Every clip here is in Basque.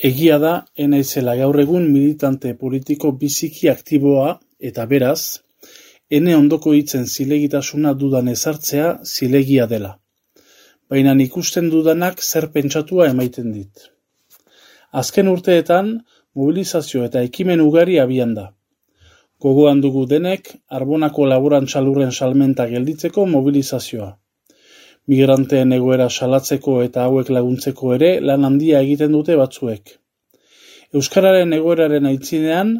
Egia da ez naizela gaur egun militante politiko biziki aktiboa eta beraz, ene ondoko hitzen zilegitasuna dudan ezartzea zilegia dela. Baina ikusten dudanak zer pentsatua emaiten dit. Azken urteetan, mobilizazio eta ekimen ugari abian da. Gogoan dugu denek, arbonako laborantxalurren salmenta gelditzeko mobilizazioa. Migranteen egoera salatzeko eta hauek laguntzeko ere lan handia egiten dute batzuek. Euskararen egoeraren aitzinean,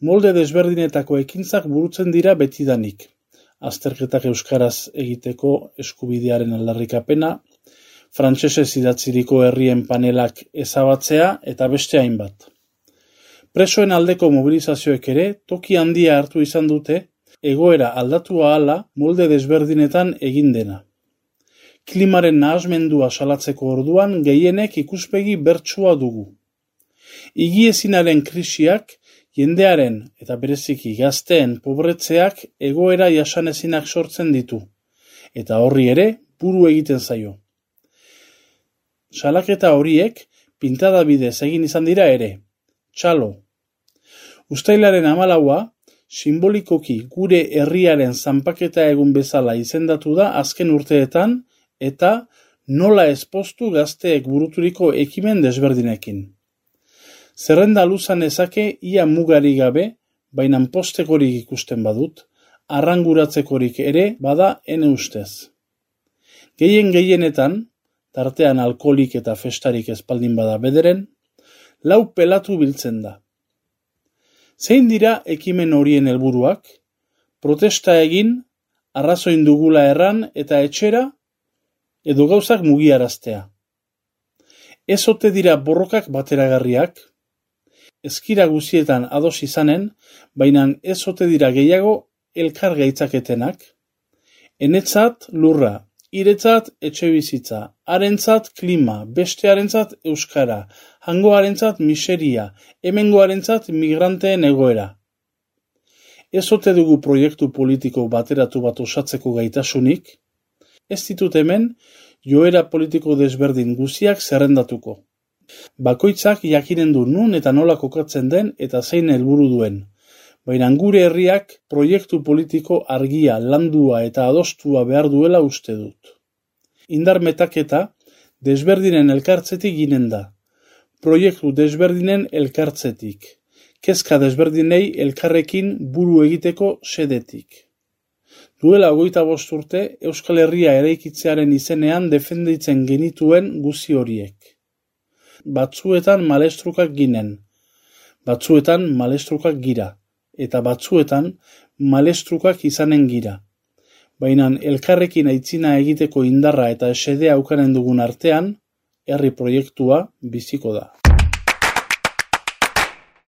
molde desberdinetako ekintzak burutzen dira betidanik. Azterketak euskaraz egiteko eskubidearen aldarrikapena, frantsesez idatziriko herrien panelak ezabatzea eta beste hainbat. Presoen aldeko mobilizazioek ere toki handia hartu izan dute egoera aldatu ahala molde desberdinetan egin dena. Klimaren nahasmendua salatzeko orduan gehienek ikuspegi bertsua dugu. Igiezinaren krisiak jendearen eta bereziki gazteen pobretzeak egoera jasanezinak sortzen ditu, eta horri ere buru egiten zaio. Salaketa horiek pintada bidez egin izan dira ere, txalo, Uztailaren amalaua, simbolikoki gure herriaren zanpaketa egun bezala izendatu da azken urteetan eta nola ezpostu gazteek buruturiko ekimen desberdinekin. Zerrenda luzan ezake ia mugari gabe, baina postekorik ikusten badut, arranguratzekorik ere bada ene ustez. Gehien gehienetan, tartean alkolik eta festarik espaldin bada bederen, lau pelatu biltzen da. Zein dira ekimen horien helburuak? Protesta egin, arrazoin dugula erran eta etxera, edo gauzak mugiaraztea. Ez ote dira borrokak bateragarriak, ezkira guzietan ados izanen, baina ez ote dira gehiago elkar gaitzaketenak, enetzat lurra, iretzat etxe bizitza, arentzat klima, bestearentzat euskara, hangoarentzat miseria, hemengoarentzat migranteen egoera. Ez ote dugu proiektu politiko bateratu bat osatzeko gaitasunik, ez ditut hemen joera politiko desberdin guziak zerrendatuko. Bakoitzak jakinen du nun eta nola kokatzen den eta zein helburu duen, baina gure herriak proiektu politiko argia, landua eta adostua behar duela uste dut. Indar metaketa desberdinen elkartzetik ginen da. Proiektu desberdinen elkartzetik. Kezka desberdinei elkarrekin buru egiteko sedetik. Duela ogoita urte Euskal Herria eraikitzearen izenean defenditzen genituen guzi horiek. Batzuetan malestrukak ginen, batzuetan malestrukak gira eta batzuetan malestrukak izanen gira. Baina elkarrekin aitzina egiteko indarra eta esedea aukanen dugun artean, herri proiektua biziko da.